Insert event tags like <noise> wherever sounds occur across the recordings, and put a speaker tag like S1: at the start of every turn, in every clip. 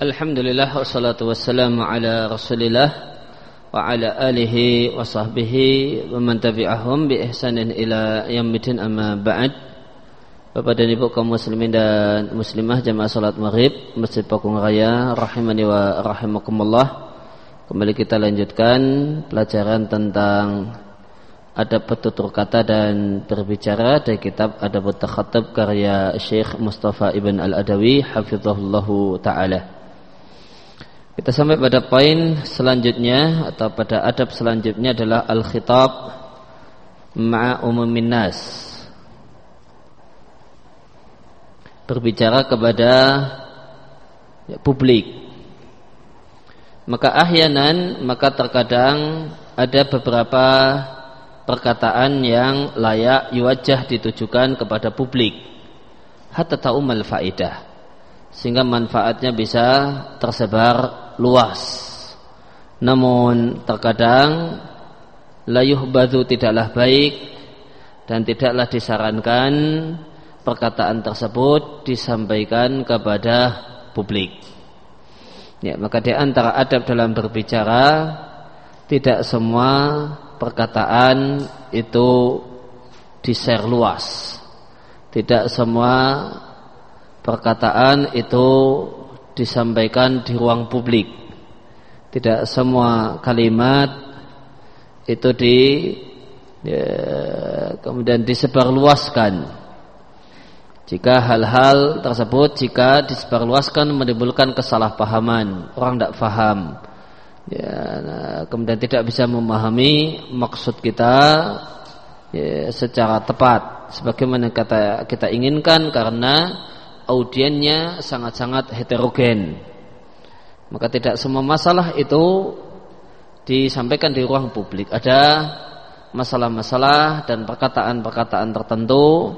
S1: Alhamdulillah wassalatu wassalamu ala Rasulillah wa ala alihi wa sahbihi wa man tabi'ahum bi ihsanin ila yaumil amma ba'd. Bapak dan Ibu kaum muslimin dan muslimah jamaah salat Maghrib Masjid Pakung Raya rahimani wa rahimakumullah. Kembali kita lanjutkan pelajaran tentang adab bertutur kata dan berbicara dari kitab Adab Takhatab karya Syekh Mustafa Ibn Al-Adawi hafizahullahu taala. Kita sampai pada poin selanjutnya atau pada adab selanjutnya adalah al-khitab ma'a umumin nas. Berbicara kepada ya, publik. Maka ahyanan, maka terkadang ada beberapa perkataan yang layak yuwajah ditujukan kepada publik. Hatta ta'umal faedah sehingga manfaatnya bisa tersebar luas. Namun terkadang layuh badu tidaklah baik dan tidaklah disarankan perkataan tersebut disampaikan kepada publik. Ya, maka di antara adab dalam berbicara tidak semua perkataan itu di-share luas. Tidak semua perkataan itu disampaikan di ruang publik. Tidak semua kalimat itu di ya, kemudian disebarluaskan. Jika hal-hal tersebut jika disebarluaskan menimbulkan kesalahpahaman, orang tidak faham, ya, nah, kemudian tidak bisa memahami maksud kita ya, secara tepat, sebagaimana kata kita inginkan karena audiennya sangat-sangat heterogen. Maka tidak semua masalah itu disampaikan di ruang publik. Ada masalah-masalah dan perkataan-perkataan tertentu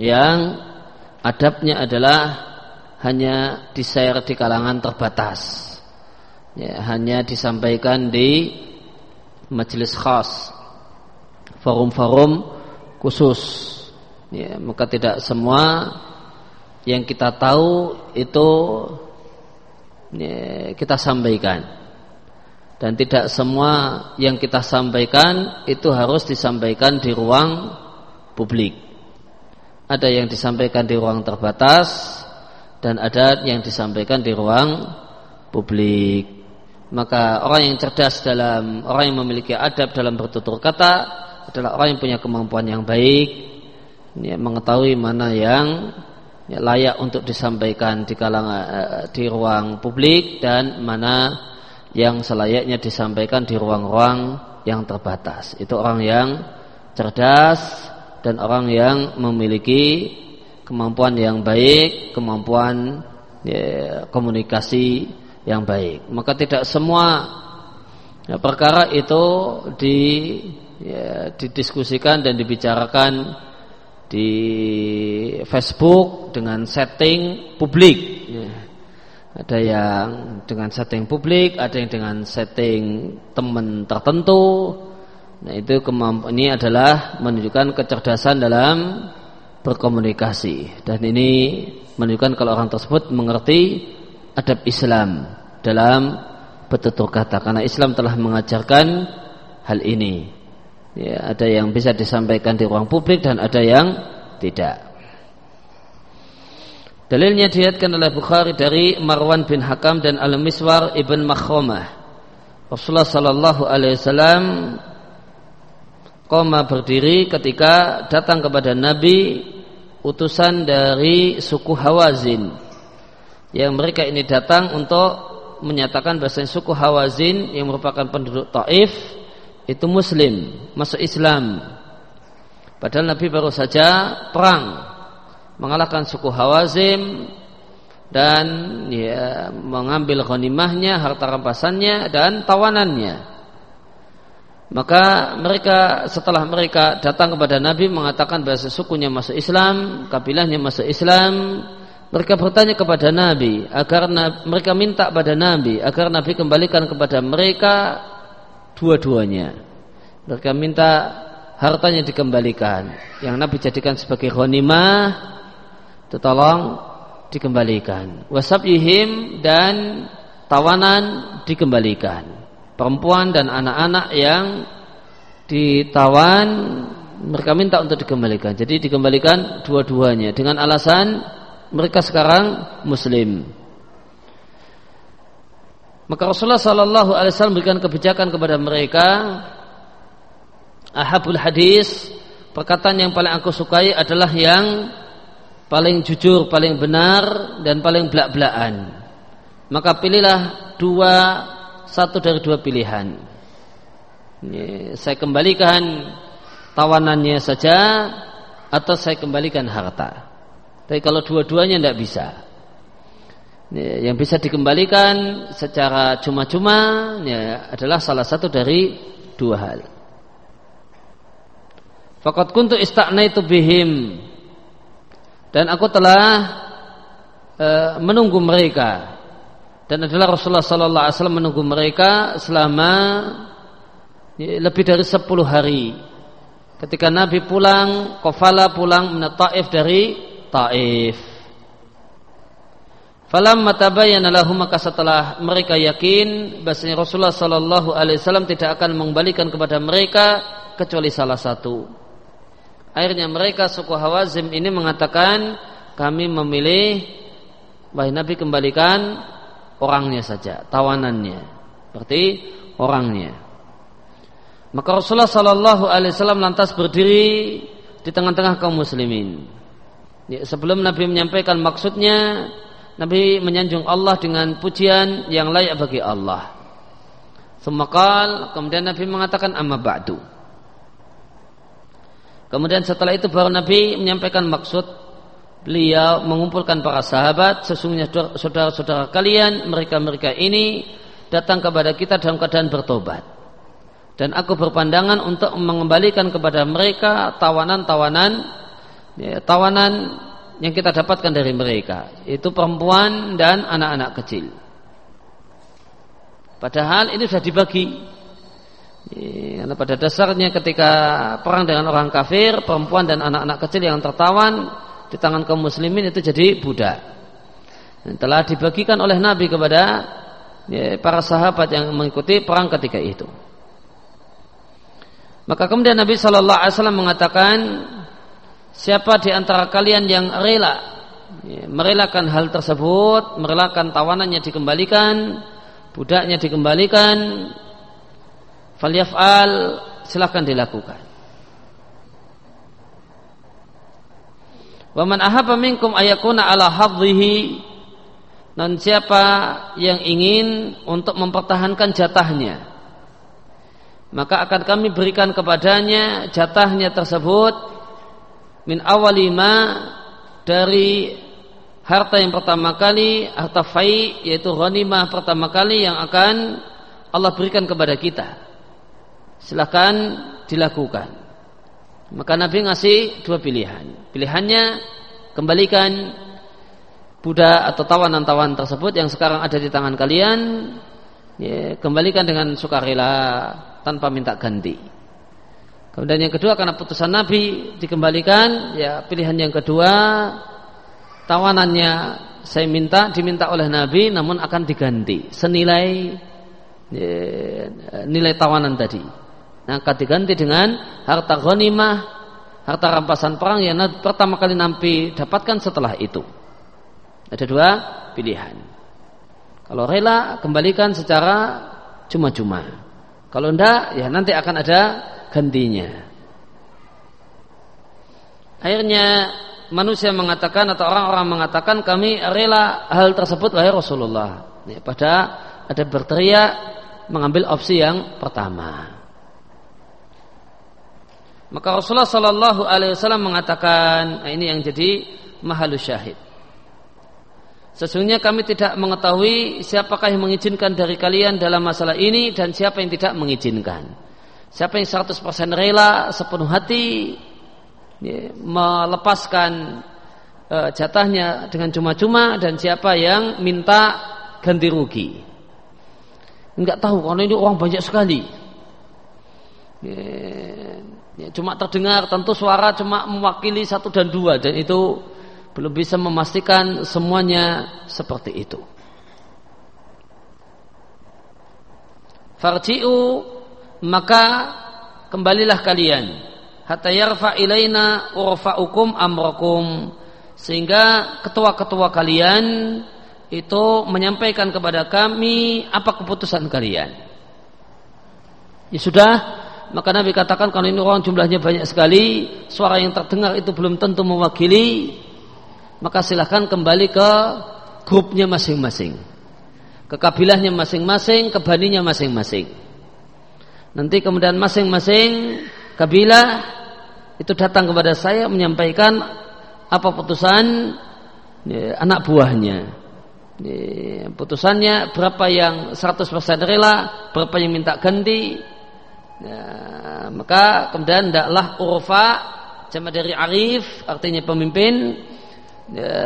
S1: yang adabnya adalah hanya di-share di kalangan terbatas. Ya, hanya disampaikan di majelis khas, forum-forum khusus. Ya, maka tidak semua yang kita tahu itu ya, kita sampaikan dan tidak semua yang kita sampaikan itu harus disampaikan di ruang publik. Ada yang disampaikan di ruang terbatas dan ada yang disampaikan di ruang publik. Maka orang yang cerdas dalam orang yang memiliki adab dalam bertutur kata adalah orang yang punya kemampuan yang baik, ya, mengetahui mana yang ya, layak untuk disampaikan di kalangan uh, di ruang publik dan mana yang selayaknya disampaikan di ruang-ruang yang terbatas. Itu orang yang cerdas dan orang yang memiliki kemampuan yang baik, kemampuan ya, komunikasi yang baik. Maka tidak semua ya, perkara itu di ya, didiskusikan dan dibicarakan di Facebook dengan setting publik. Ya. Ada yang dengan setting publik, ada yang dengan setting teman tertentu. Nah itu kemampuan ini adalah menunjukkan kecerdasan dalam berkomunikasi dan ini menunjukkan kalau orang tersebut mengerti adab Islam dalam bertutur kata karena Islam telah mengajarkan hal ini. Ya, ada yang bisa disampaikan di ruang publik dan ada yang tidak. Dalilnya dilihatkan oleh Bukhari dari Marwan bin Hakam dan Al-Miswar ibn Makhomah. Rasulullah Sallallahu Alaihi Wasallam koma berdiri ketika datang kepada Nabi utusan dari suku Hawazin yang mereka ini datang untuk menyatakan bahasa suku Hawazin yang merupakan penduduk Taif itu muslim, masuk Islam. Padahal Nabi baru saja perang mengalahkan suku Hawazim dan ya, mengambil ghanimahnya, harta rampasannya dan tawanannya. Maka mereka setelah mereka datang kepada Nabi mengatakan bahasa sukunya masuk Islam, kabilahnya masuk Islam, mereka bertanya kepada Nabi agar mereka minta pada Nabi agar Nabi kembalikan kepada mereka dua-duanya. Mereka minta hartanya dikembalikan. Yang Nabi jadikan sebagai ghanimah tolong dikembalikan. Wasabyihim dan tawanan dikembalikan. Perempuan dan anak-anak yang ditawan mereka minta untuk dikembalikan. Jadi dikembalikan dua-duanya dengan alasan mereka sekarang muslim. Maka Rasulullah Sallallahu Alaihi Wasallam berikan kebijakan kepada mereka. Ahabul hadis perkataan yang paling aku sukai adalah yang paling jujur, paling benar dan paling belak-belakan. Maka pilihlah dua satu dari dua pilihan. Ini, saya kembalikan tawanannya saja atau saya kembalikan harta. Tapi kalau dua-duanya tidak bisa. Ini, yang bisa dikembalikan secara cuma-cuma ya, adalah salah satu dari dua hal. Fakat kuntu istaknaitu bihim dan aku telah e, menunggu mereka dan adalah Rasulullah Sallallahu Alaihi Wasallam menunggu mereka selama ya, lebih dari 10 hari. Ketika Nabi pulang, Kofala pulang Taif dari Taif. Falam matabayyana lahum maka setelah mereka yakin bahasanya Rasulullah sallallahu alaihi wasallam tidak akan mengembalikan kepada mereka kecuali salah satu. Akhirnya mereka suku Hawazim ini mengatakan kami memilih wahai Nabi kembalikan orangnya saja, tawanannya. Berarti orangnya. Maka Rasulullah Shallallahu Alaihi Wasallam lantas berdiri di tengah-tengah kaum muslimin. Ya, sebelum Nabi menyampaikan maksudnya, Nabi menyanjung Allah dengan pujian yang layak bagi Allah. Semakal, kemudian Nabi mengatakan amma ba'du. Kemudian setelah itu baru Nabi menyampaikan maksud beliau mengumpulkan para sahabat sesungguhnya saudara-saudara kalian mereka-mereka ini datang kepada kita dalam keadaan bertobat dan aku berpandangan untuk mengembalikan kepada mereka tawanan-tawanan ya, tawanan yang kita dapatkan dari mereka itu perempuan dan anak-anak kecil padahal ini sudah dibagi Iya, karena pada dasarnya ketika perang dengan orang kafir, perempuan dan anak-anak kecil yang tertawan di tangan kaum muslimin itu jadi budak. Dan telah dibagikan oleh Nabi kepada ya, para sahabat yang mengikuti perang ketika itu. Maka kemudian Nabi Shallallahu Alaihi Wasallam mengatakan, siapa di antara kalian yang rela ya, merelakan hal tersebut, merelakan tawanannya dikembalikan, budaknya dikembalikan, Falyaf'al silahkan dilakukan. Wa man ahabba minkum ayakuna ala hadhihi dan siapa yang ingin untuk mempertahankan jatahnya maka akan kami berikan kepadanya jatahnya tersebut min awalima dari harta yang pertama kali harta fai yaitu ghanimah pertama kali yang akan Allah berikan kepada kita silahkan dilakukan. Maka Nabi ngasih dua pilihan. Pilihannya kembalikan budak atau tawanan-tawanan tersebut yang sekarang ada di tangan kalian, ya, kembalikan dengan sukarela tanpa minta ganti. Kemudian yang kedua karena putusan Nabi dikembalikan, ya pilihan yang kedua tawanannya saya minta diminta oleh Nabi namun akan diganti senilai ya, nilai tawanan tadi. Nah, akan diganti dengan harta ghanimah, harta rampasan perang yang pertama kali Nabi dapatkan setelah itu. Ada dua pilihan. Kalau rela kembalikan secara cuma-cuma. Kalau tidak ya nanti akan ada gantinya. Akhirnya manusia mengatakan atau orang-orang mengatakan kami rela hal tersebut wahai Rasulullah. Ya, pada ada berteriak mengambil opsi yang pertama. Maka Rasulullah Sallallahu Alaihi Wasallam mengatakan nah ini yang jadi mahalu syahid. Sesungguhnya kami tidak mengetahui siapakah yang mengizinkan dari kalian dalam masalah ini dan siapa yang tidak mengizinkan. Siapa yang 100% rela sepenuh hati ya, melepaskan uh, jatahnya dengan cuma-cuma dan siapa yang minta ganti rugi. Enggak tahu karena ini orang banyak sekali. Ya, Ya, cuma terdengar tentu suara cuma mewakili satu dan dua dan itu belum bisa memastikan semuanya seperti itu. Farji'u maka kembalilah kalian hatta yarfa ilaina urfa'ukum amrakum sehingga ketua-ketua kalian itu menyampaikan kepada kami apa keputusan kalian. Ya sudah, maka Nabi katakan kalau ini orang jumlahnya banyak sekali, suara yang terdengar itu belum tentu mewakili maka silahkan kembali ke grupnya masing-masing. Ke kabilahnya masing-masing, ke baninya masing-masing. Nanti kemudian masing-masing kabilah itu datang kepada saya menyampaikan apa putusan ya, anak buahnya. Ya, putusannya berapa yang 100% rela, berapa yang minta ganti. Ya, maka kemudian ndaklah urfa jama dari arif artinya pemimpin ya,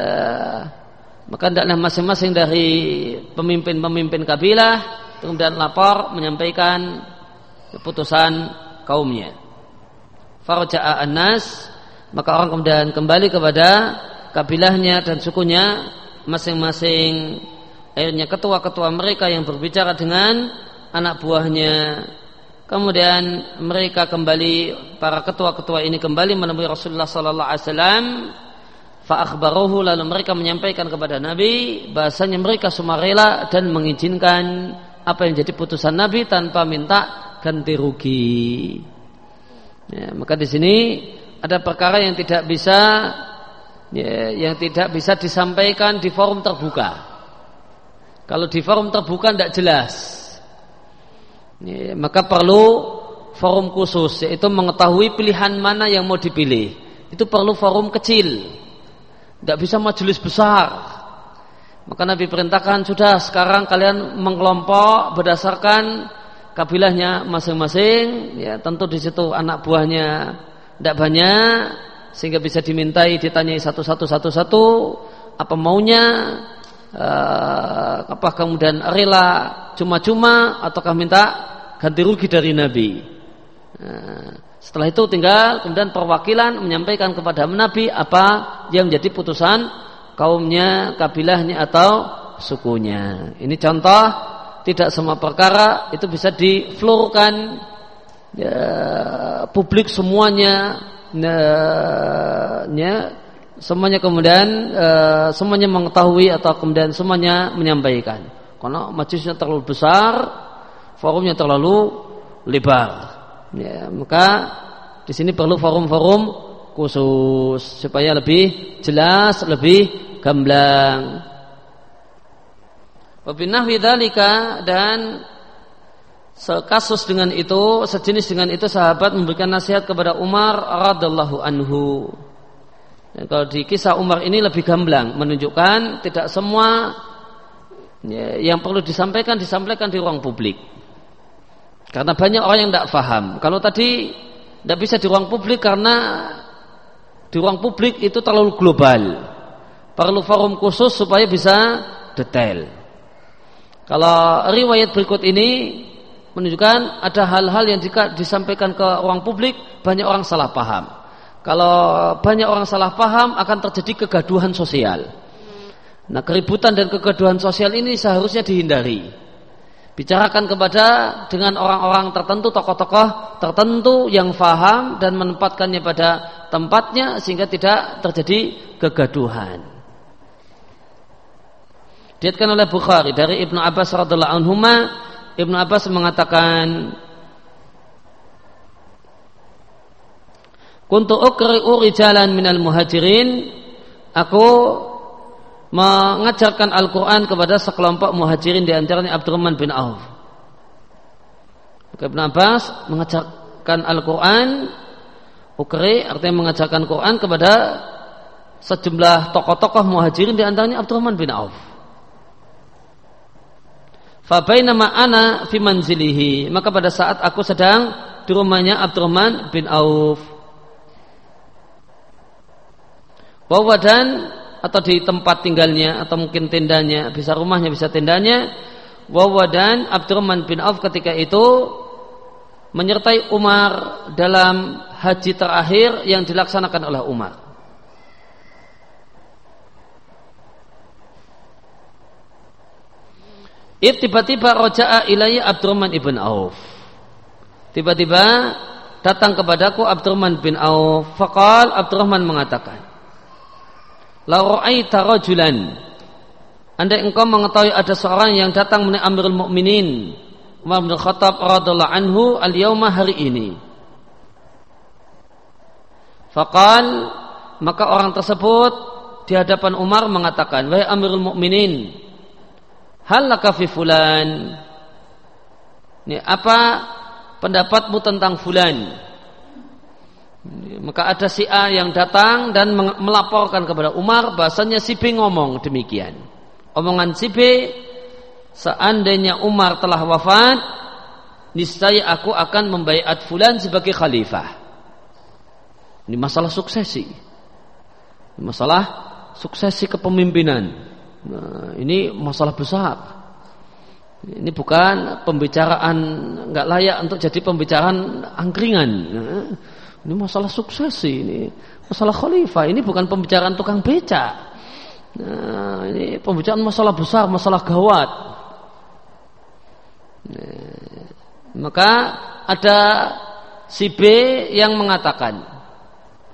S1: maka tidaklah masing-masing dari pemimpin-pemimpin kabilah kemudian lapor menyampaikan keputusan kaumnya. Farja'a anas maka orang kemudian kembali kepada kabilahnya dan sukunya masing-masing akhirnya ketua-ketua mereka yang berbicara dengan anak buahnya. Kemudian mereka kembali para ketua-ketua ini kembali menemui Rasulullah sallallahu alaihi wasallam. Fa'akhbarohu lalu mereka menyampaikan kepada Nabi bahasanya mereka semua rela dan mengizinkan apa yang jadi putusan Nabi tanpa minta ganti rugi. Ya, maka di sini ada perkara yang tidak bisa ya, yang tidak bisa disampaikan di forum terbuka. Kalau di forum terbuka tidak jelas, ya, maka perlu forum khusus yaitu mengetahui pilihan mana yang mau dipilih. Itu perlu forum kecil tidak bisa majelis besar. Maka Nabi perintahkan sudah sekarang kalian mengelompok berdasarkan kabilahnya masing-masing. Ya tentu di situ anak buahnya tidak banyak sehingga bisa dimintai ditanyai satu-satu satu-satu apa maunya eh, apa kemudian rela cuma-cuma ataukah minta ganti rugi dari Nabi. Nah, setelah itu tinggal kemudian perwakilan menyampaikan kepada Nabi apa yang jadi putusan kaumnya, kabilahnya atau sukunya. Ini contoh tidak semua perkara itu bisa diflurkan ya, publik semuanya ya, ya semuanya kemudian ya, semuanya mengetahui atau kemudian semuanya menyampaikan karena majlisnya terlalu besar forumnya terlalu lebar ya, maka di sini perlu forum-forum khusus supaya lebih jelas, lebih gamblang. Wabinahwi dzalika dan sekasus dengan itu, sejenis dengan itu sahabat memberikan nasihat kepada Umar radallahu anhu. Dan kalau di kisah Umar ini lebih gamblang menunjukkan tidak semua ya, yang perlu disampaikan disampaikan di ruang publik. Karena banyak orang yang tidak faham. Kalau tadi tidak bisa di ruang publik karena di ruang publik itu terlalu global. Perlu forum khusus supaya bisa detail. Kalau riwayat berikut ini menunjukkan ada hal-hal yang jika disampaikan ke ruang publik banyak orang salah paham. Kalau banyak orang salah paham akan terjadi kegaduhan sosial. Nah keributan dan kegaduhan sosial ini seharusnya dihindari. Bicarakan kepada dengan orang-orang tertentu, tokoh-tokoh tertentu yang faham dan menempatkannya pada tempatnya sehingga tidak terjadi kegaduhan. Diatkan oleh Bukhari dari Ibnu Abbas radhiallahu anhu, Ibnu Abbas mengatakan Kuntu jalan min minal muhajirin Aku mengajarkan Al-Quran kepada sekelompok muhajirin di antaranya Abdurrahman bin Auf. Ibn Abbas mengajarkan Al-Quran Ukri artinya mengajarkan Quran kepada sejumlah tokoh-tokoh muhajirin di antaranya Abdurrahman bin Auf. nama ana fi manzilihi, maka pada saat aku sedang di rumahnya Abdurrahman bin Auf. Bahwa dan atau di tempat tinggalnya atau mungkin tendanya, bisa rumahnya, bisa tendanya. Wawadan Abdurrahman bin Auf ketika itu menyertai Umar dalam haji terakhir yang dilaksanakan oleh Umar. It tiba-tiba roja'a ilayya Abdurrahman ibn Auf. Tiba-tiba datang kepadaku Abdurrahman bin Auf. Fakal Abdurrahman mengatakan. La ra'aita rajulan Andai engkau mengetahui ada seorang yang datang menemui Amirul Mukminin Umar bin Khattab radhiallahu anhu al-yauma hari ini. Fakal maka orang tersebut di hadapan Umar mengatakan, "Wahai Amirul Mukminin, hal laka fi fulan?" Ini apa pendapatmu tentang fulan? Maka ada si A yang datang dan melaporkan kepada Umar bahasanya si B ngomong demikian. Omongan si B, seandainya Umar telah wafat, niscaya aku akan membaiat fulan sebagai khalifah. Ini masalah suksesi. Masalah suksesi kepemimpinan. Nah, ini masalah besar. Ini bukan pembicaraan nggak layak untuk jadi pembicaraan angkringan. Ini masalah suksesi, ini masalah khalifah. Ini bukan pembicaraan tukang beca. Nah, ini pembicaraan masalah besar, masalah gawat. Nah, maka ada si B yang mengatakan,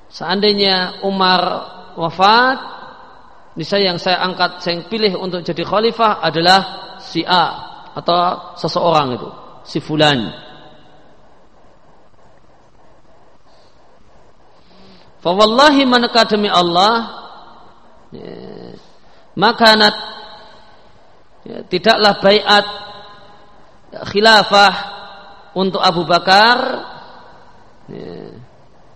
S1: seandainya Umar wafat, niscaya yang saya angkat, saya pilih untuk jadi khalifah adalah si A atau seseorang itu, si Fulan. Fawallahi manakah demi Allah ya, Makanat ya, Tidaklah bayat Khilafah Untuk Abu Bakar ya,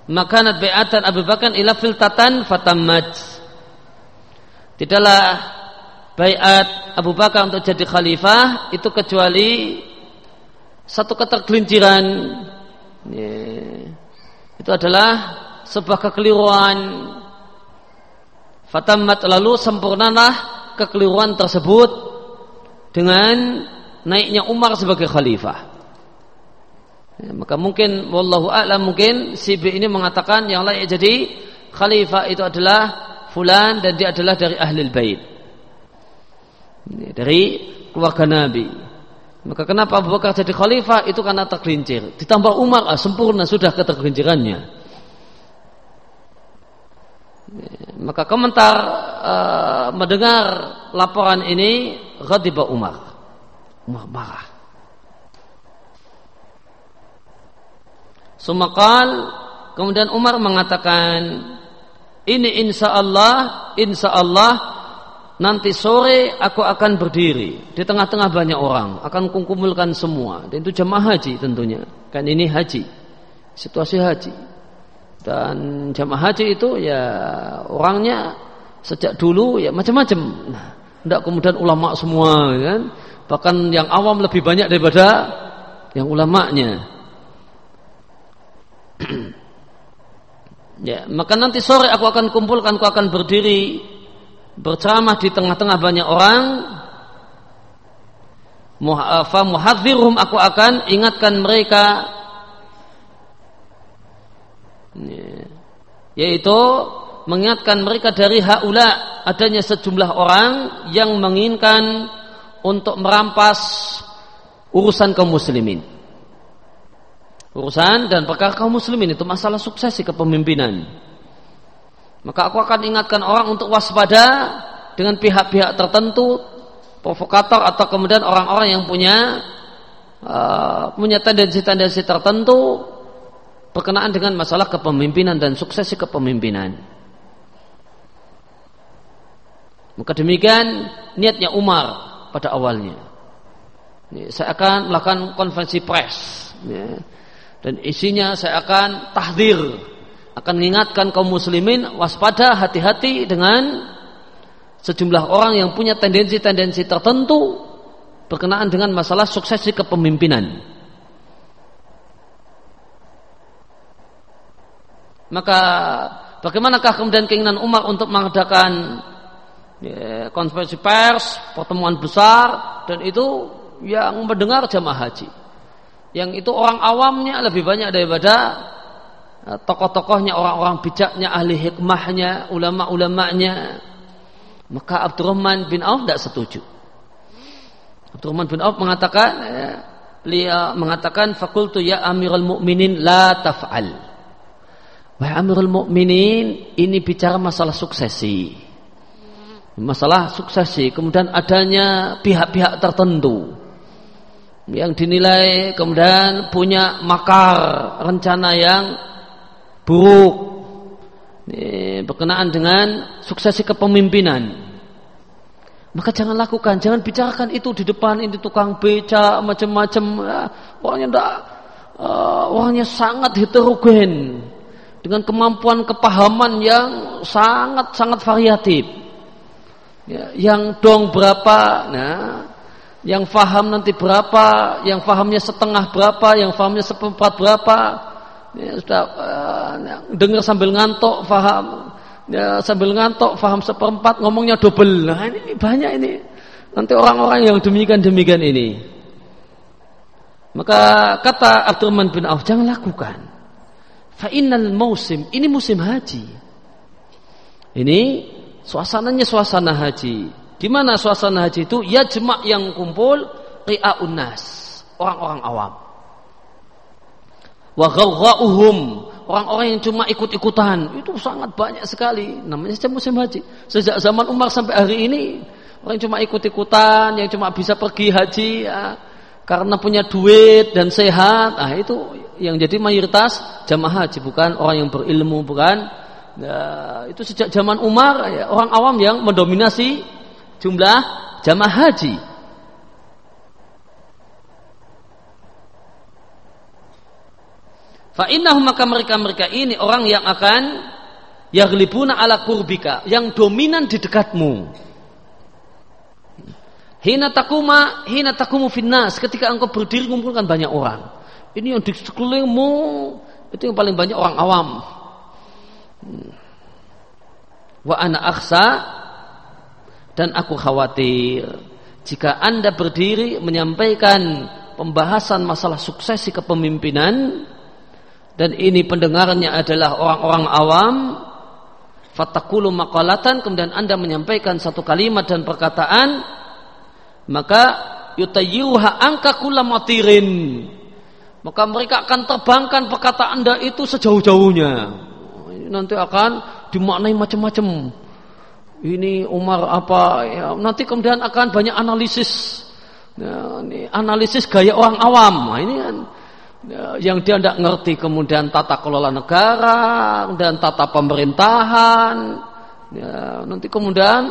S1: Makanat bayatan Abu Bakar ila filtatan fatammat Tidaklah bayat Abu Bakar untuk jadi khalifah Itu kecuali Satu ketergelinciran Itu adalah sebuah kekeliruan Fatamat lalu sempurnalah kekeliruan tersebut dengan naiknya Umar sebagai khalifah. Ya, maka mungkin wallahu a'lam mungkin si B ini mengatakan yang layak jadi khalifah itu adalah fulan dan dia adalah dari ahli bait. Dari keluarga Nabi. Maka kenapa Abu Bakar jadi khalifah itu karena tergelincir. Ditambah Umar ah, sempurna sudah ketergelincirannya. Maka komentar uh, mendengar laporan ini ghadiba Umar. Umar marah. Sumakal kemudian Umar mengatakan ini insya Allah insya Allah nanti sore aku akan berdiri. Di tengah-tengah banyak orang. Akan kumpulkan semua. Dan itu jemaah haji tentunya. Kan ini haji. Situasi haji. Dan jamaah haji itu ya orangnya sejak dulu ya macam-macam. Nah, tidak kemudian ulama semua kan. Bahkan yang awam lebih banyak daripada yang ulamanya. <clears throat> ya, maka nanti sore aku akan kumpulkan, aku akan berdiri berceramah di tengah-tengah banyak orang. Fa muhadzirhum aku akan ingatkan mereka yaitu mengingatkan mereka dari haula adanya sejumlah orang yang menginginkan untuk merampas urusan kaum muslimin. Urusan dan perkara kaum muslimin itu masalah suksesi kepemimpinan. Maka aku akan ingatkan orang untuk waspada dengan pihak-pihak tertentu, provokator atau kemudian orang-orang yang punya uh, punya tendensi-tendensi tertentu berkenaan dengan masalah kepemimpinan dan suksesi kepemimpinan. Maka demikian niatnya Umar pada awalnya. Saya akan melakukan konferensi pers. Ya. Dan isinya saya akan tahdir. Akan mengingatkan kaum muslimin waspada hati-hati dengan sejumlah orang yang punya tendensi-tendensi tertentu berkenaan dengan masalah suksesi kepemimpinan. Maka bagaimanakah kemudian keinginan Umar untuk mengadakan ya, konferensi pers, pertemuan besar dan itu yang mendengar jamaah haji. Yang itu orang awamnya lebih banyak daripada tokoh-tokohnya, orang-orang bijaknya, ahli hikmahnya, ulama-ulamanya. Maka Abdurrahman bin Auf tidak setuju. Abdurrahman bin Auf mengatakan ya, mengatakan fakultu ya Amirul Mukminin la taf'al. Wahai Amirul Mukminin, ini bicara masalah suksesi. Masalah suksesi, kemudian adanya pihak-pihak tertentu yang dinilai kemudian punya makar rencana yang buruk berkenaan dengan suksesi kepemimpinan maka jangan lakukan, jangan bicarakan itu di depan ini tukang beca macam-macam. Ya, orangnya enggak, uh, orangnya sangat heterogen dengan kemampuan kepahaman yang sangat sangat variatif. Ya, yang dong berapa, nah, yang faham nanti berapa, yang fahamnya setengah berapa, yang fahamnya seperempat berapa. Ya, sudah uh, dengar sambil ngantuk, faham. Ya, sambil ngantuk faham seperempat ngomongnya double. Nah ini banyak ini. Nanti orang-orang yang demikian-demikian ini. Maka kata Abdurrahman bin Auf jangan lakukan. Fa'innal musim ini musim haji. Ini suasananya suasana haji. Di mana suasana haji itu? Ya jemak yang kumpul ri'aun nas. Orang-orang awam wa orang-orang yang cuma ikut-ikutan. Itu sangat banyak sekali. Namanya saja musim haji. Sejak zaman Umar sampai hari ini orang yang cuma ikut-ikutan yang cuma bisa pergi haji ya, karena punya duit dan sehat. Ah itu yang jadi mayoritas jamaah haji bukan orang yang berilmu bukan. Ya, itu sejak zaman Umar ya, orang awam yang mendominasi jumlah jamaah haji Fa'innahu maka mereka-mereka ini orang yang akan yaglibuna ala kurbika, yang dominan di dekatmu. Hina takuma, hina takumu finnas, ketika engkau berdiri kumpulkan banyak orang. Ini yang di itu yang paling banyak orang awam. Wa ana aksa dan aku khawatir jika anda berdiri menyampaikan pembahasan masalah suksesi kepemimpinan dan ini pendengarnya adalah orang-orang awam. Fatakulu makalatan kemudian anda menyampaikan satu kalimat dan perkataan maka yutayyuha angka kula matirin. Maka mereka akan terbangkan perkataan anda itu sejauh-jauhnya. Nanti akan dimaknai macam-macam. Ini Umar apa ya, nanti kemudian akan banyak analisis. Ya, ini analisis gaya orang awam. Nah, ini kan yang dia tidak ngerti kemudian tata kelola negara dan tata pemerintahan. Ya, nanti kemudian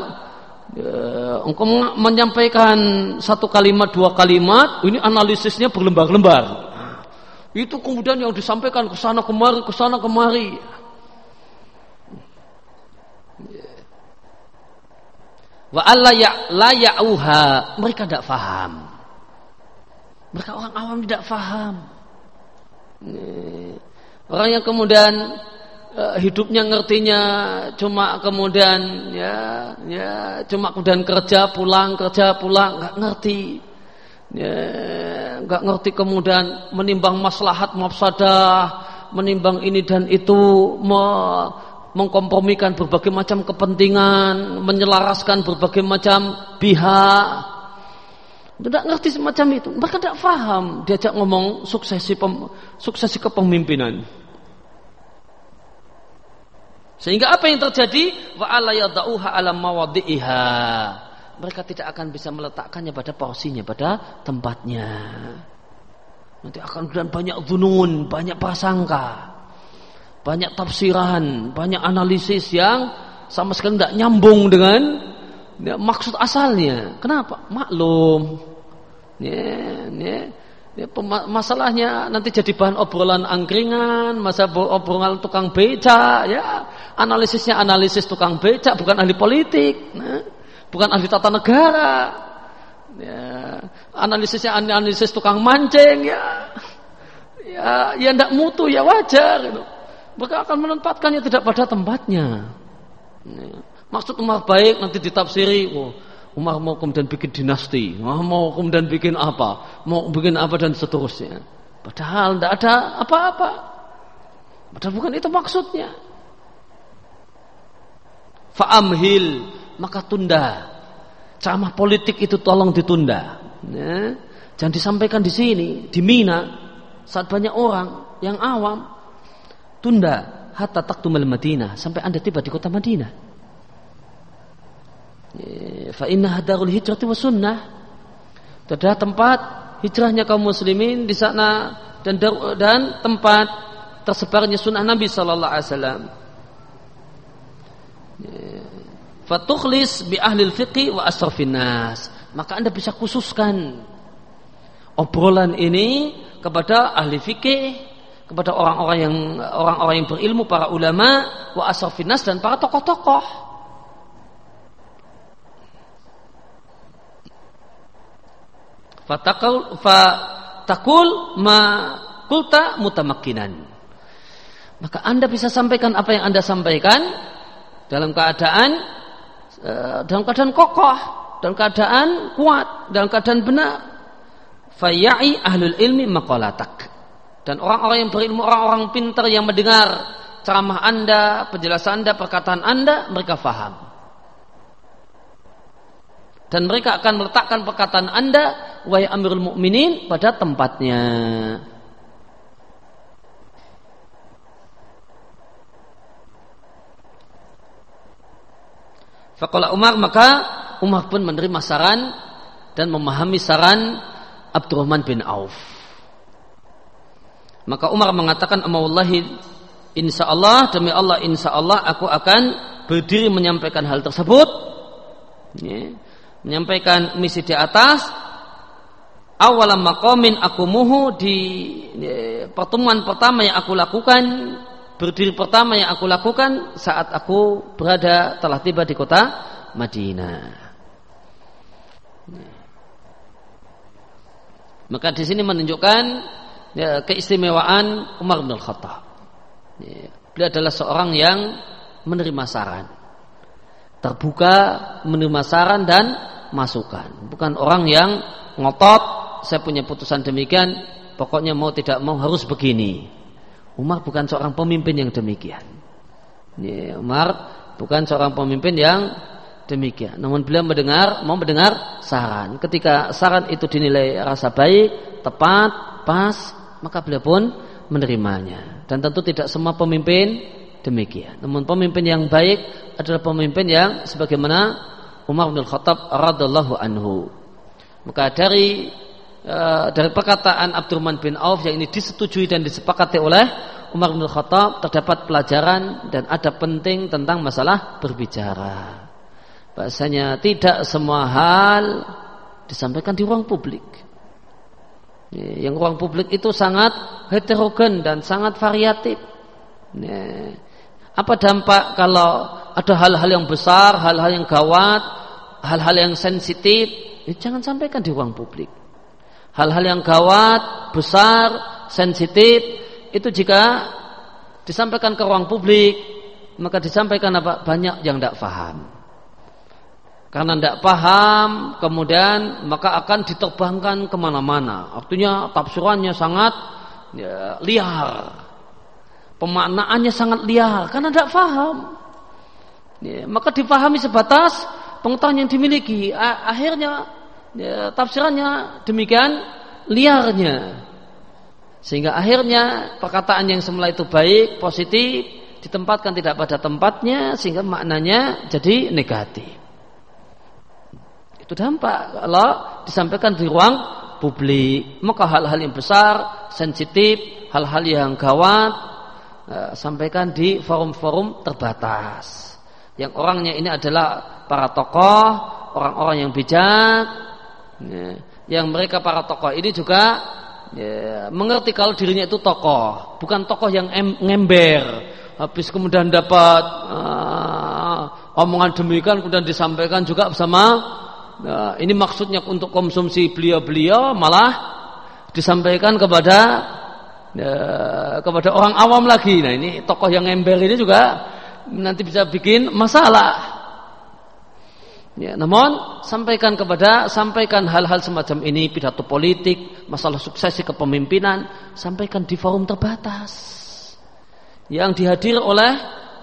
S1: ya, engkau menyampaikan satu kalimat dua kalimat ini analisisnya berlembar-lembar. Itu kemudian yang disampaikan ke sana kemari ke sana kemari. Wa ya la ya'uha. Mereka tidak faham. Mereka orang awam tidak faham Orang yang kemudian uh, hidupnya ngertinya cuma kemudian ya ya cuma kemudian kerja pulang kerja pulang nggak ngerti. Ya nggak ngerti kemudian menimbang maslahat mafsadah menimbang ini dan itu me, mengkompromikan berbagai macam kepentingan menyelaraskan berbagai macam pihak tidak ngerti semacam itu. Mereka tidak faham diajak ngomong suksesi pem, suksesi kepemimpinan. Sehingga apa yang terjadi? Wa ala yadauha ala mawadhi'iha. Mereka tidak akan bisa meletakkannya pada porsinya, pada tempatnya. Nanti akan kemudian banyak dunun, banyak prasangka, banyak tafsiran, banyak analisis yang sama sekali tidak nyambung dengan ya, maksud asalnya. Kenapa? Maklum Ya, ya. Ya, masalahnya nanti jadi bahan obrolan angkringan, masa obrolan tukang beca, ya analisisnya analisis tukang beca, bukan ahli politik, nah, bukan ahli tata negara, ya, analisisnya analisis tukang mancing, ya, ya, ya tidak mutu, ya wajar, gitu. mereka akan menempatkannya tidak pada tempatnya. Ya. Maksud umar baik nanti ditafsiri, oh, Umar mau kemudian bikin dinasti, mau kemudian bikin apa, mau bikin apa dan seterusnya. Padahal tidak ada apa-apa. Padahal bukan itu maksudnya. Fa'amhil, maka tunda. Ceramah politik itu tolong ditunda. Ya. Jangan disampaikan di sini, di Mina, saat banyak orang yang awam. Tunda hatta taktumal Madinah sampai anda tiba di kota Madinah. Ya, fa inna hadarul hijrati wa sunnah. Adalah tempat hijrahnya kaum muslimin di sana dan dan tempat tersebarnya sunnah Nabi Sallallahu Alaihi Wasallam. Fatukhlis bi ahli fiqi wa asrafin nas. Maka anda bisa khususkan obrolan ini kepada ahli fikih, kepada orang-orang yang orang-orang yang berilmu, para ulama, wa asrafin nas dan para tokoh-tokoh. Fatakul fatakul ma kulta mutamakinan. Maka Anda bisa sampaikan apa yang Anda sampaikan dalam keadaan eh, dalam keadaan kokoh, dalam keadaan kuat, dalam keadaan benar. Fayyai ahlul ilmi maqalatak. Dan orang-orang yang berilmu, orang-orang pintar yang mendengar ceramah Anda, penjelasan Anda, perkataan Anda, mereka faham. Dan mereka akan meletakkan perkataan Anda, wahai Amirul Mukminin, pada tempatnya. Fakola Umar maka Umar pun menerima saran dan memahami saran Abdurrahman bin Auf. Maka Umar mengatakan amawallahi insya Allah demi Allah insya Allah aku akan berdiri menyampaikan hal tersebut. Ya, menyampaikan misi di atas awalam makomin aku muhu di pertemuan pertama yang aku lakukan berdiri pertama yang aku lakukan saat aku berada telah tiba di kota Madinah. Maka di sini menunjukkan ya, keistimewaan Umar bin Khattab. Ya, beliau adalah seorang yang menerima saran, terbuka menerima saran dan masukan. Bukan orang yang ngotot, saya punya putusan demikian, pokoknya mau tidak mau harus begini. Umar bukan seorang pemimpin yang demikian. Ini Umar bukan seorang pemimpin yang demikian. Namun beliau mendengar, mau mendengar saran. Ketika saran itu dinilai rasa baik, tepat, pas, maka beliau pun menerimanya. Dan tentu tidak semua pemimpin demikian. Namun pemimpin yang baik adalah pemimpin yang sebagaimana Umar bin Khattab radhiallahu anhu. Maka dari Eh, dari perkataan Abdurrahman bin Auf yang ini disetujui dan disepakati oleh Umar bin Khattab terdapat pelajaran dan ada penting tentang masalah berbicara. Bahasanya tidak semua hal disampaikan di ruang publik. Yang ruang publik itu sangat heterogen dan sangat variatif. Apa dampak kalau ada hal-hal yang besar, hal-hal yang gawat, hal-hal yang sensitif? Ya, jangan sampaikan di ruang publik hal-hal yang gawat, besar, sensitif itu jika disampaikan ke ruang publik maka disampaikan apa banyak yang tidak paham. Karena tidak paham, kemudian maka akan diterbangkan ke mana-mana. Artinya tafsirannya sangat ya, liar, pemaknaannya sangat liar karena tidak paham. Ya, maka dipahami sebatas pengetahuan yang dimiliki. Akhirnya ya, tafsirannya demikian liarnya sehingga akhirnya perkataan yang semula itu baik positif ditempatkan tidak pada tempatnya sehingga maknanya jadi negatif itu dampak kalau disampaikan di ruang publik maka hal-hal yang besar sensitif hal-hal yang gawat sampaikan di forum-forum terbatas. Yang orangnya ini adalah para tokoh orang-orang yang bijak. Ya, yang mereka para tokoh ini juga ya, mengerti kalau dirinya itu tokoh, bukan tokoh yang em, ngember. Habis kemudian dapat uh, omongan demikian kemudian disampaikan juga bersama uh, ini maksudnya untuk konsumsi beliau-beliau malah disampaikan kepada uh, kepada orang awam lagi. Nah ini tokoh yang ember ini juga nanti bisa bikin masalah. Ya, namun sampaikan kepada sampaikan hal-hal semacam ini pidato politik, masalah suksesi kepemimpinan, sampaikan di forum terbatas yang dihadir oleh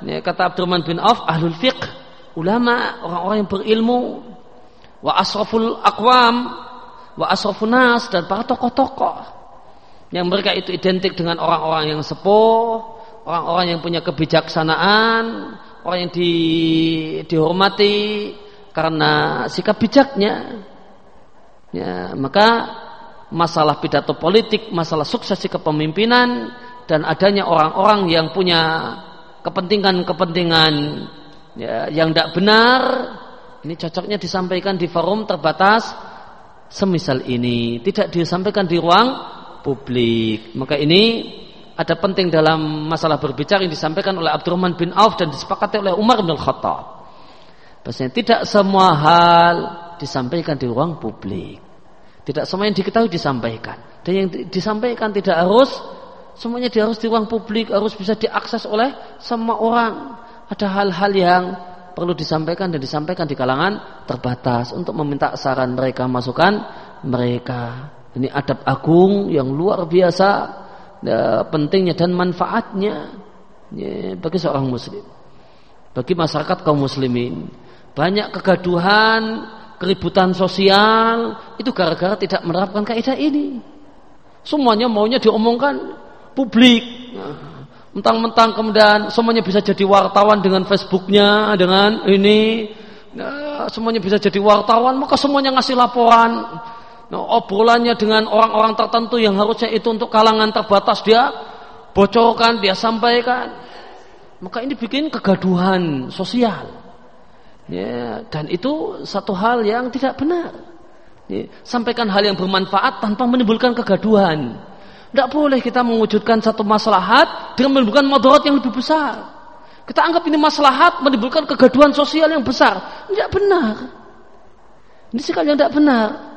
S1: ya, kata Abdurrahman bin Auf ahlul fiqh, ulama, orang-orang yang berilmu, wa asraful aqwam wa asrofunas dan para tokoh-tokoh yang mereka itu identik dengan orang-orang yang sepuh, orang-orang yang punya kebijaksanaan, orang yang di, dihormati karena sikap bijaknya. Ya, maka masalah pidato politik, masalah suksesi kepemimpinan dan adanya orang-orang yang punya kepentingan-kepentingan ya, yang tidak benar, ini cocoknya disampaikan di forum terbatas semisal ini, tidak disampaikan di ruang publik. Maka ini ada penting dalam masalah berbicara yang disampaikan oleh Abdurrahman bin Auf dan disepakati oleh Umar bin Khattab. Bahasanya tidak semua hal disampaikan di ruang publik. Tidak semua yang diketahui disampaikan. Dan yang disampaikan tidak harus semuanya harus di ruang publik, harus bisa diakses oleh semua orang. Ada hal-hal yang perlu disampaikan dan disampaikan di kalangan terbatas untuk meminta saran mereka, masukan mereka. Ini adab agung yang luar biasa ya, pentingnya dan manfaatnya ya, bagi seorang muslim. Bagi masyarakat kaum muslimin. Banyak kegaduhan, keributan sosial itu gara-gara tidak menerapkan kaidah ini. Semuanya maunya diomongkan publik. mentang-mentang kemudian semuanya bisa jadi wartawan dengan Facebooknya, dengan ini, nah, semuanya bisa jadi wartawan, maka semuanya ngasih laporan nah, obrolannya dengan orang-orang tertentu yang harusnya itu untuk kalangan terbatas dia bocorkan, dia sampaikan. Maka ini bikin kegaduhan sosial. Ya, dan itu satu hal yang tidak benar. Ya, sampaikan hal yang bermanfaat tanpa menimbulkan kegaduhan. Tidak boleh kita mewujudkan satu maslahat dengan menimbulkan madarat yang lebih besar. Kita anggap ini maslahat menimbulkan kegaduhan sosial yang besar. Tidak benar. Ini sekali yang tidak benar.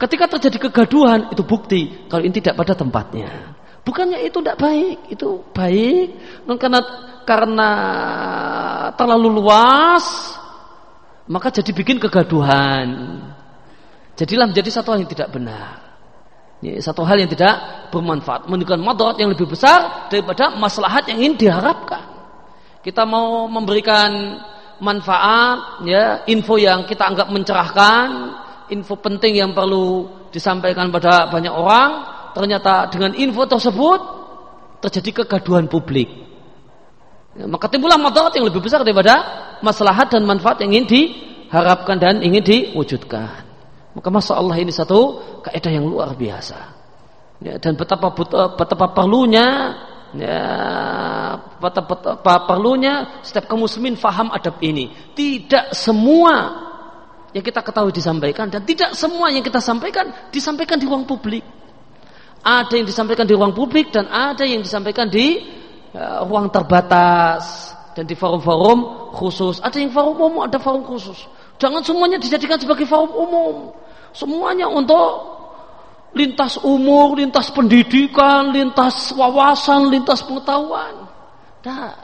S1: Ketika terjadi kegaduhan itu bukti kalau ini tidak pada tempatnya. Bukannya itu tidak baik, itu baik karena karena terlalu luas maka jadi bikin kegaduhan. Jadilah menjadi satu hal yang tidak benar. Ini satu hal yang tidak bermanfaat, menunjukkan madarat yang lebih besar daripada maslahat yang ingin diharapkan. Kita mau memberikan manfaat, ya, info yang kita anggap mencerahkan, info penting yang perlu disampaikan pada banyak orang, ternyata dengan info tersebut terjadi kegaduhan publik. Ya, maka timbullah madarat yang lebih besar daripada maslahat dan manfaat yang ingin diharapkan dan ingin diwujudkan. Maka masa Allah ini satu kaidah yang luar biasa. Ya, dan betapa betapa perlunya ya, betapa, betapa perlunya setiap kaum muslimin faham adab ini. Tidak semua yang kita ketahui disampaikan dan tidak semua yang kita sampaikan disampaikan di ruang publik. Ada yang disampaikan di ruang publik dan ada yang disampaikan di uh, ruang terbatas dan di forum-forum khusus. Ada yang forum umum, ada forum khusus. Jangan semuanya dijadikan sebagai forum umum. Semuanya untuk lintas umur, lintas pendidikan, lintas wawasan, lintas pengetahuan. Tidak,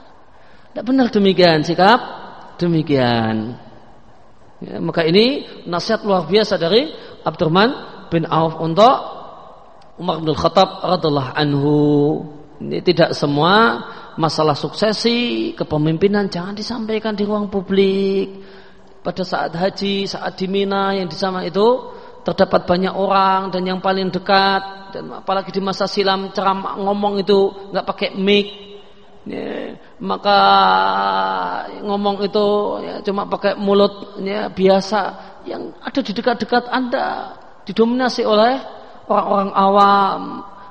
S1: tidak benar demikian sikap demikian. Ya, maka ini nasihat luar biasa dari Abdurrahman bin Auf untuk Umar bin Khattab radhiallahu anhu. Ini tidak semua masalah suksesi kepemimpinan jangan disampaikan di ruang publik. Pada saat haji, saat di Mina yang di sana itu terdapat banyak orang dan yang paling dekat dan apalagi di masa silam ceramah ngomong itu nggak pakai mic ya, maka ngomong itu ya, cuma pakai mulut ya, biasa. Yang ada di dekat-dekat anda didominasi oleh orang-orang awam.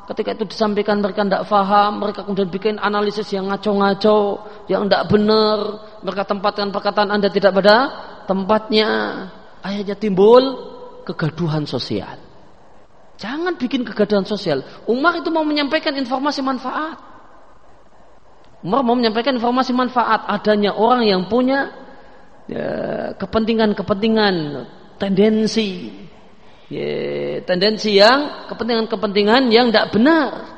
S1: Ketika itu disampaikan mereka tidak faham mereka kemudian bikin analisis yang ngaco-ngaco yang tidak benar. Mereka tempatkan perkataan anda tidak pada tempatnya. Akhirnya timbul kegaduhan sosial. Jangan bikin kegaduhan sosial. Umar itu mau menyampaikan informasi manfaat Umar mau menyampaikan informasi manfaat. Adanya orang yang punya ya, kepentingan-kepentingan tendensi. Ya, tendensi yang kepentingan-kepentingan yang tidak benar.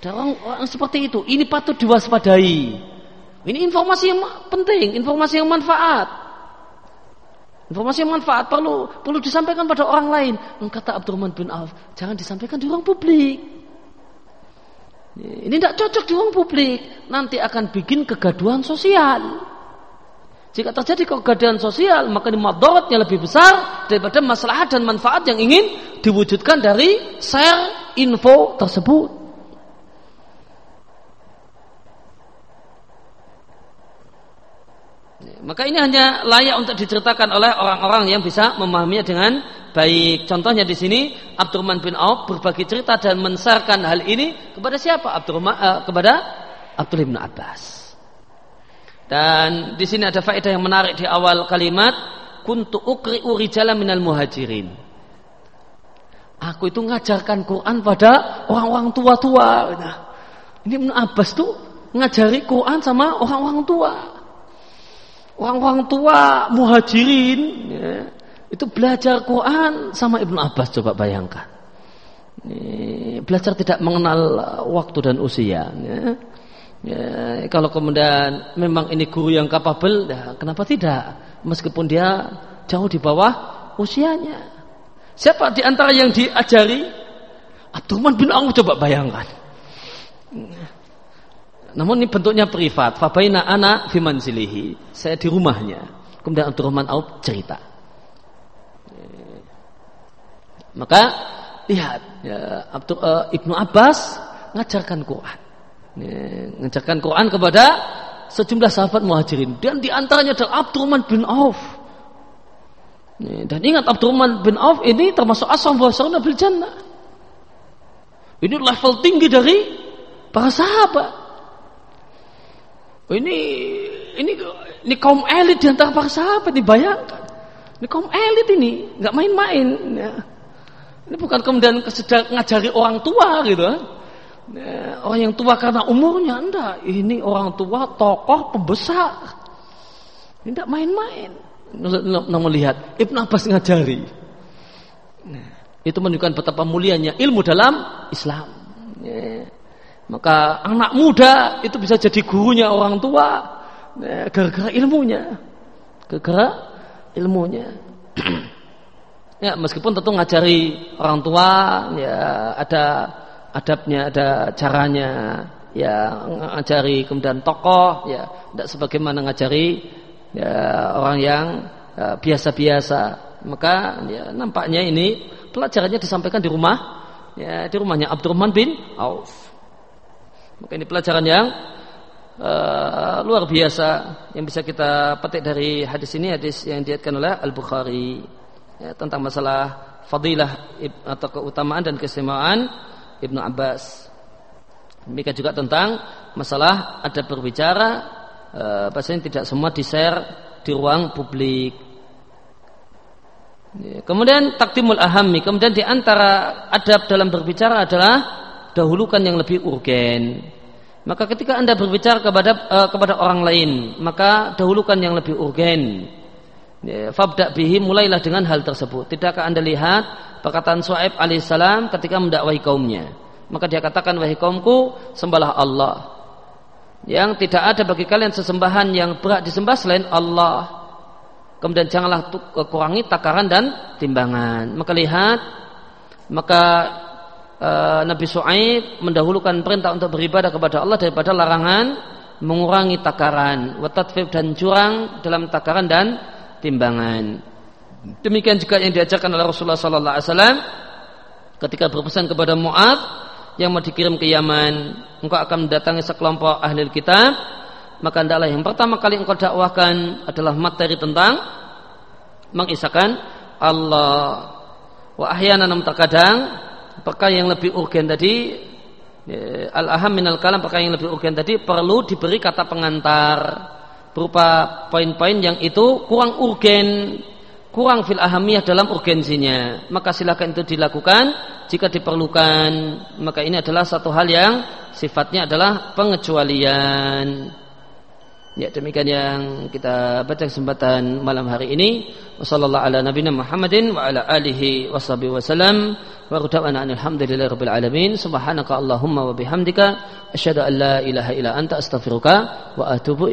S1: Ada orang, orang seperti itu. Ini patut diwaspadai. Ini informasi yang penting informasi yang manfaat. Informasi yang manfaat perlu perlu disampaikan pada orang lain. Kata Abdurrahman bin Auf jangan disampaikan di ruang publik ini tidak cocok di ruang publik. Nanti akan bikin kegaduhan sosial. Jika terjadi kegaduhan sosial, maka madaratnya lebih besar daripada masalah dan manfaat yang ingin diwujudkan dari share info tersebut. Maka ini hanya layak untuk diceritakan oleh orang-orang yang bisa memahaminya dengan baik. Contohnya di sini Abdurrahman bin Auf berbagi cerita dan mensarkan hal ini kepada siapa? Abdurrahman uh, kepada Abdullah bin Abbas. Dan di sini ada faedah yang menarik di awal kalimat kuntu ukri jalan minal muhajirin. Aku itu ngajarkan Quran pada orang-orang tua-tua. Nah, ini Ibn Abbas tuh ngajari Quran sama orang-orang tua. Orang-orang tua muhajirin ya, itu belajar Quran sama Ibnu Abbas coba bayangkan. Belajar tidak mengenal waktu dan usia. Ya. Ya, kalau kemudian memang ini guru yang kapabel, ya, kenapa tidak? Meskipun dia jauh di bawah usianya. Siapa di antara yang diajari? Abdurrahman bin Auf coba bayangkan. Namun ini bentuknya privat. Fabaina anak fimanzilihi. Saya di rumahnya. Kemudian Abdurrahman Auf cerita. Maka lihat ya, Abdul, uh, Ibnu Abbas ngajarkan Quran. Mengajarkan Quran kepada sejumlah sahabat muhajirin. Dan di antaranya adalah Abdurrahman bin Auf. Dan ingat Abdurrahman bin Auf ini termasuk asam bahasa bil jannah. Ini level tinggi dari para sahabat. Ini ini ini kaum elit di antara para sahabat dibayangkan. Ini kaum elit ini nggak main-main ya. Ini bukan kemudian sedang ngajari orang tua gitu kan Ya, orang yang tua karena umurnya enggak. Ini orang tua tokoh pembesar. Ini enggak main-main. Namun lihat Ibn Abbas ngajari. Nah, itu menunjukkan betapa mulianya ilmu dalam Islam. Ya. Maka anak muda itu bisa jadi gurunya orang tua gara-gara ilmunya. Gara-gara ilmunya. <clears throat> ya meskipun tentu ngajari orang tua ya ada adabnya, ada caranya, ya ngajari kemudian tokoh, ya tidak sebagaimana ngajari ya, orang yang ya, biasa-biasa. Maka ya, nampaknya ini pelajarannya disampaikan di rumah, ya di rumahnya Abdurrahman bin Auf. Maka ini pelajaran yang uh, luar biasa yang bisa kita petik dari hadis ini hadis yang diatkan oleh Al Bukhari ya, tentang masalah fadilah atau keutamaan dan keistimewaan Ibnu Abbas. Demikian juga tentang masalah ada berbicara eh, pasien tidak semua di-share di ruang publik. Ya, kemudian takdimul ahami, kemudian di antara adab dalam berbicara adalah dahulukan yang lebih urgen. Maka ketika Anda berbicara kepada uh, kepada orang lain, maka dahulukan yang lebih urgen. Ya, fabda bihi mulailah dengan hal tersebut. Tidakkah Anda lihat perkataan Su'aib alaihissalam ketika mendakwahi kaumnya. Maka dia katakan wahai kaumku sembahlah Allah. Yang tidak ada bagi kalian sesembahan yang berat disembah selain Allah. Kemudian janganlah kurangi takaran dan timbangan. Maka lihat maka e, Nabi Su'aib mendahulukan perintah untuk beribadah kepada Allah daripada larangan mengurangi takaran, watatfib dan curang dalam takaran dan timbangan. Demikian juga yang diajarkan oleh Rasulullah sallallahu alaihi wasallam ketika berpesan kepada Mu'ad yang mau dikirim ke Yaman, engkau akan mendatangi sekelompok ahli kitab, maka hendaklah yang pertama kali engkau dakwahkan adalah materi tentang mengisahkan Allah. Wa ahyana nam terkadang perkara yang lebih urgen tadi ya, al-aham minal kalam perkara yang lebih urgen tadi perlu diberi kata pengantar berupa poin-poin yang itu kurang urgen kurang fil ahamiyah dalam urgensinya. Maka silakan itu dilakukan jika diperlukan. Maka ini adalah satu hal yang sifatnya adalah pengecualian. Ya demikian yang kita baca kesempatan malam hari ini. Wasallallahu ala nabiyina Muhammadin wa ala alihi washabihi wasallam wa alhamdulillahi rabbil alamin. Subhanaka allahumma wa bihamdika. Asyhadu an la ilaha illa anta astaghfiruka wa atubu